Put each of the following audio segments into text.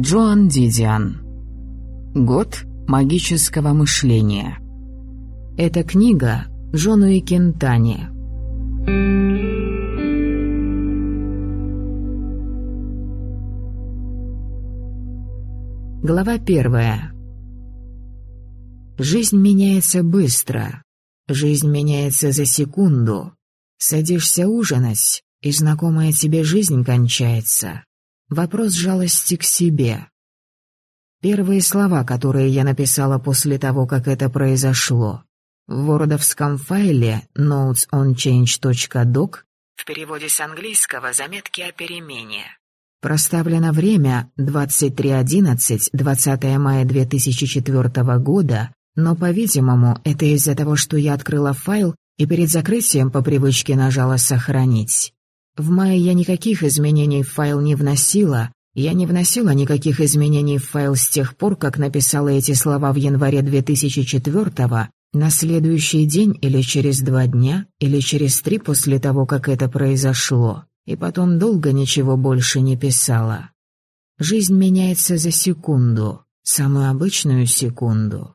Джоан Дидиан. Год магического мышления. Эта книга Джону и Кентани. Глава первая. Жизнь меняется быстро. Жизнь меняется за секунду. Садишься ужинать, и знакомая тебе жизнь кончается. Вопрос жалости к себе. Первые слова, которые я написала после того, как это произошло. В вордовском файле notesOnChange.doc в переводе с английского «Заметки о перемене». Проставлено время 23.11, 20 мая 2004 года, но, по-видимому, это из-за того, что я открыла файл и перед закрытием по привычке нажала «Сохранить». В мае я никаких изменений в файл не вносила, я не вносила никаких изменений в файл с тех пор, как написала эти слова в январе 2004-го, на следующий день или через два дня, или через три после того, как это произошло, и потом долго ничего больше не писала. Жизнь меняется за секунду, самую обычную секунду.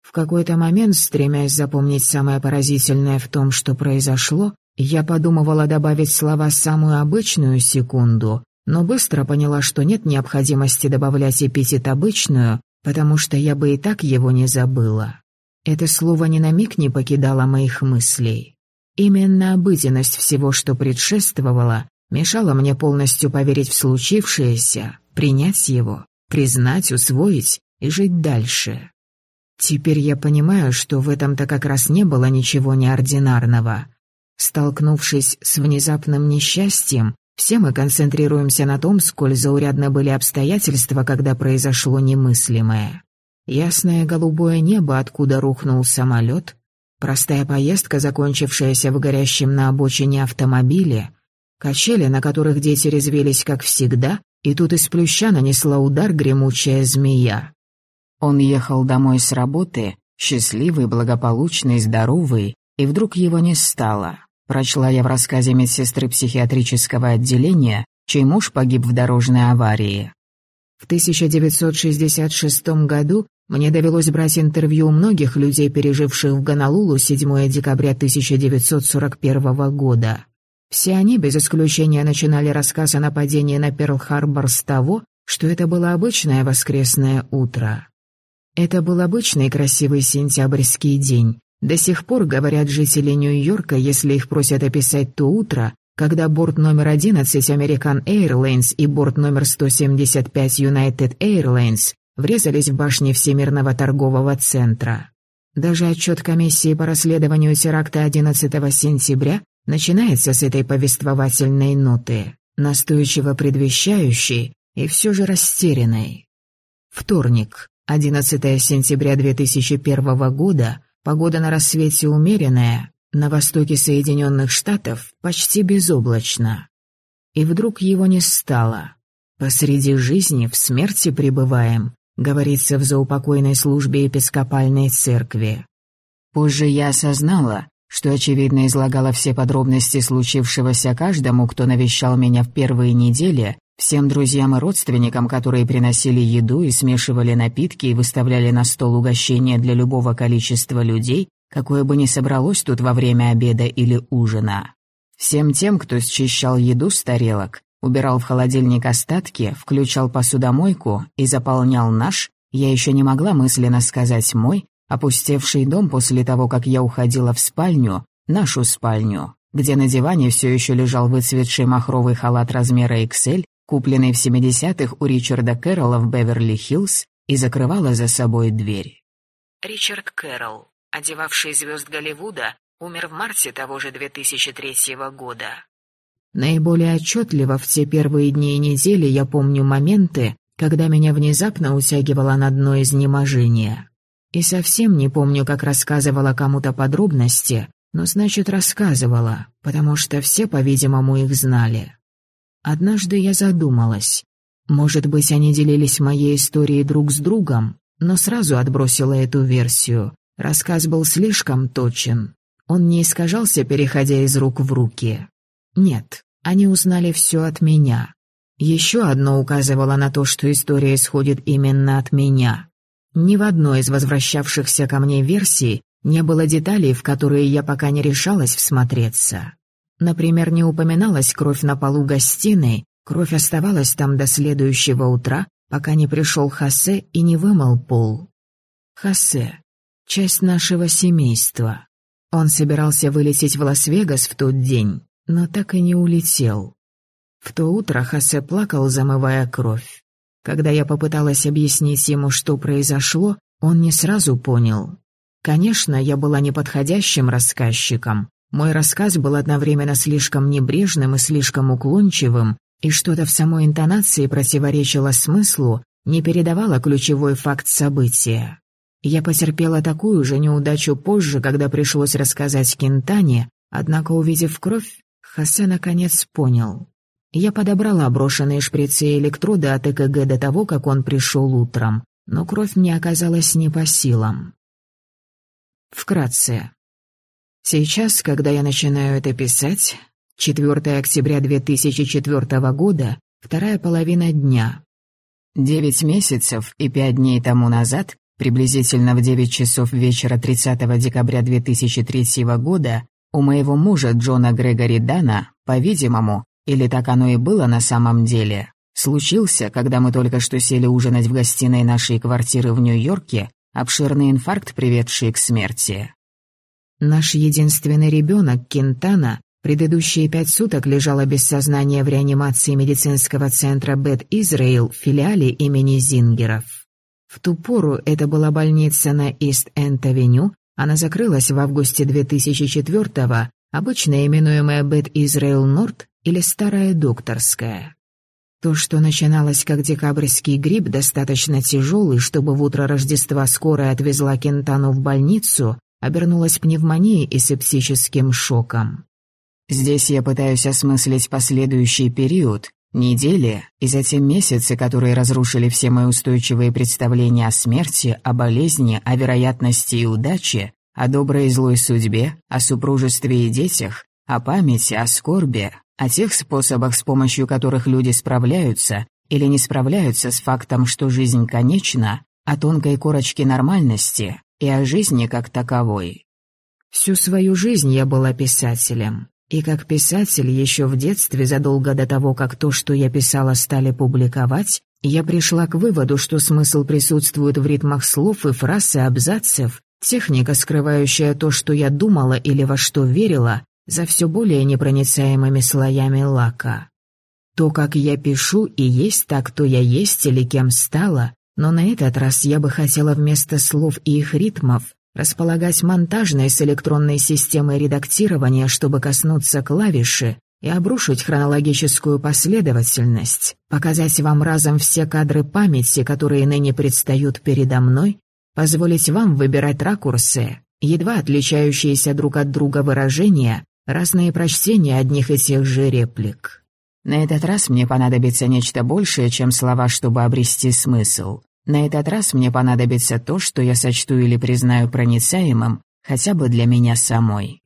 В какой-то момент, стремясь запомнить самое поразительное в том, что произошло, я подумывала добавить слова «самую обычную секунду», но быстро поняла, что нет необходимости добавлять эпитет «обычную», потому что я бы и так его не забыла. Это слово ни на миг не покидало моих мыслей. Именно обыденность всего, что предшествовало, мешала мне полностью поверить в случившееся, принять его, признать, усвоить и жить дальше. Теперь я понимаю, что в этом-то как раз не было ничего неординарного. Столкнувшись с внезапным несчастьем, все мы концентрируемся на том, сколь заурядны были обстоятельства, когда произошло немыслимое. Ясное голубое небо, откуда рухнул самолет, простая поездка, закончившаяся в горящем на обочине автомобиле, качели, на которых дети резвились, как всегда, и тут из плюща нанесла удар гремучая змея. Он ехал домой с работы, счастливый, благополучный, здоровый, и вдруг его не стало. Прочла я в рассказе медсестры психиатрического отделения, чей муж погиб в дорожной аварии. В 1966 году мне довелось брать интервью у многих людей, переживших в Гонолулу 7 декабря 1941 года. Все они, без исключения, начинали рассказ о нападении на Перл-Харбор с того, что это было обычное воскресное утро. Это был обычный красивый сентябрьский день, до сих пор, говорят жители Нью-Йорка, если их просят описать то утро, когда борт номер 11 American Airlines и борт номер 175 United Airlines врезались в башни Всемирного торгового центра. Даже отчет комиссии по расследованию теракта 11 сентября начинается с этой повествовательной ноты, настойчиво предвещающей и все же растерянной. Вторник, 11 сентября 2001 года, Погода на рассвете умеренная, на востоке Соединенных Штатов почти безоблачно. И вдруг его не стало. «Посреди жизни в смерти пребываем», говорится в заупокойной службе епископальной церкви. Позже я осознала, что очевидно излагала все подробности случившегося каждому, кто навещал меня в первые недели, Всем друзьям и родственникам, которые приносили еду и смешивали напитки и выставляли на стол угощения для любого количества людей, какое бы ни собралось тут во время обеда или ужина. Всем тем, кто счищал еду с тарелок, убирал в холодильник остатки, включал посудомойку и заполнял наш, я еще не могла мысленно сказать «мой», опустевший дом после того, как я уходила в спальню, нашу спальню, где на диване все еще лежал выцветший махровый халат размера XL купленной в 70-х у Ричарда Кэрролла в Беверли-Хиллз, и закрывала за собой дверь. Ричард Кэрролл, одевавший звезд Голливуда, умер в марте того же 2003 года. Наиболее отчетливо в те первые дни и недели я помню моменты, когда меня внезапно утягивало на дно изнеможения. И совсем не помню, как рассказывала кому-то подробности, но значит рассказывала, потому что все, по-видимому, их знали. Однажды я задумалась. Может быть, они делились моей историей друг с другом, но сразу отбросила эту версию. Рассказ был слишком точен. Он не искажался, переходя из рук в руки. Нет, они узнали все от меня. Еще одно указывало на то, что история исходит именно от меня. Ни в одной из возвращавшихся ко мне версий не было деталей, в которые я пока не решалась всмотреться. Например, не упоминалась кровь на полу гостиной, кровь оставалась там до следующего утра, пока не пришел Хосе и не вымыл пол. Хосе — часть нашего семейства. Он собирался вылететь в Лас-Вегас в тот день, но так и не улетел. В то утро Хосе плакал, замывая кровь. Когда я попыталась объяснить ему, что произошло, он не сразу понял. Конечно, я была неподходящим рассказчиком. Мой рассказ был одновременно слишком небрежным и слишком уклончивым, и что-то в самой интонации противоречило смыслу, не передавало ключевой факт события. Я потерпела такую же неудачу позже, когда пришлось рассказать Кентане, однако, увидев кровь, Хосе наконец понял. Я подобрала брошенные шприцы и электроды от ЭКГ до того, как он пришел утром, но кровь мне оказалась не по силам. Вкратце. Сейчас, когда я начинаю это писать, 4 октября 2004 года, вторая половина дня. Девять месяцев и пять дней тому назад, приблизительно в 9 часов вечера 30 декабря 2003 года, у моего мужа Джона Грегори Дана, по-видимому, или так оно и было на самом деле, случился, когда мы только что сели ужинать в гостиной нашей квартиры в Нью-Йорке, обширный инфаркт, приведший к смерти. Наш единственный ребенок, Кентана, Предыдущие пять суток лежала без сознания в реанимации медицинского центра Бет Израил в филиале имени Зингеров. В ту пору это была больница на Ист-Энд-Авеню, она закрылась в августе 2004-го, обычно именуемая Бет Израил Норд или Старая Докторская. То, что начиналось как декабрьский грипп, достаточно тяжелый, чтобы в утро Рождества скорая отвезла Кентану в больницу, обернулось пневмонией и септическим шоком. Здесь я пытаюсь осмыслить последующий период, недели и затем месяцы, которые разрушили все мои устойчивые представления о смерти, о болезни, о вероятности и удаче, о доброй и злой судьбе, о супружестве и детях, о памяти, о скорби, о тех способах, с помощью которых люди справляются или не справляются с фактом, что жизнь конечна, о тонкой корочке нормальности и о жизни как таковой. Всю свою жизнь я была писателем. И как писатель еще в детстве, задолго до того, как то, что я писала, стали публиковать, я пришла к выводу, что смысл присутствует в ритмах слов и фраз и абзацев, техника, скрывающая то, что я думала или во что верила, за все более непроницаемыми слоями лака. То, как я пишу, и есть так, кто я есть или кем стала, но на этот раз я бы хотела вместо слов и их ритмов располагать монтажной с электронной системой редактирования, чтобы коснуться клавиши и обрушить хронологическую последовательность, показать вам разом все кадры памяти, которые ныне предстают передо мной, позволить вам выбирать ракурсы, едва отличающиеся друг от друга выражения, разные прочтения одних и тех же реплик. На этот раз мне понадобится нечто большее, чем слова, чтобы обрести смысл. На этот раз мне понадобится то, что я сочту или признаю проницаемым, хотя бы для меня самой.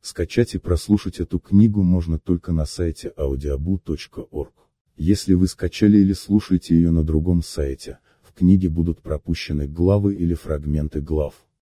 Скачать и прослушать эту книгу можно только на сайте audiobu.org. Если вы скачали или слушаете ее на другом сайте, в книге будут пропущены главы или фрагменты глав.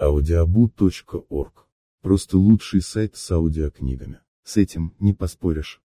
audiobu.org – просто лучший сайт с аудиокнигами. С этим не поспоришь.